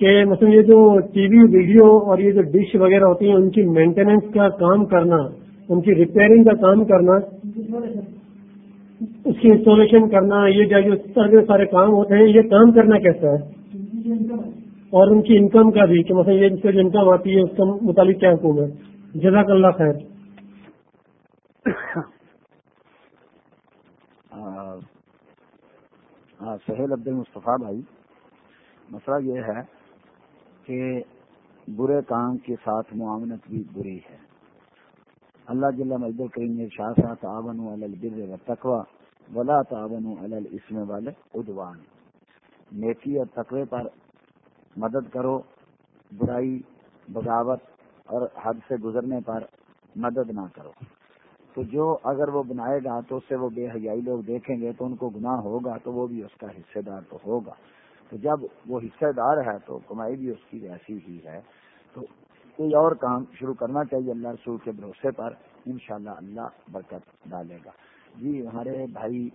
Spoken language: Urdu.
کہ مثلا یہ جو ٹی وی ویڈیو اور یہ جو ڈش وغیرہ ہوتی ہیں، ان کی مینٹیننس کا کام کرنا، ان کی ریپیئرنگ کا کام کرنا، اس کی انسٹالیشن کرنا، یہ جو جو سارے کام ہوتے ہیں، یہ کام کرنا کیسا ہے؟ اور ان کی انکم کا بھی، کہ مثلا یہ اس سے جو انکم آتی ہے، اس کا متعلق کیا حکم ہے؟ جزاک اللہ خیر۔ ہاں سہیل عبد المصطفیٰ بھائی، مسئلہ یہ ہے کہ برے کام کے ساتھ معاونت بھی بری ہے۔ اللہ جل مجد کریم نے شاہ شاہ تعاون البر و تقوا ولا تعاون الاسم والے ادوان نیکی اور تقوی پر مدد کرو، برائی، بغاوت اور حد سے گزرنے پر مدد نہ کرو۔ تو جو اگر وہ بنائے گا تو اس سے وہ بے حیائی لوگ دیکھیں گے، تو ان کو گناہ ہوگا تو وہ بھی اس کا حصے دار تو ہوگا۔ تو جب وہ حصے دار ہے تو کمائی بھی اس کی ایسی ہی ہے۔ تو کوئی اور کام شروع کرنا چاہیے اللہ رسول کے بھروسے پر، انشاءاللہ اللہ برکت ڈالے گا۔ جی ہمارے بھائی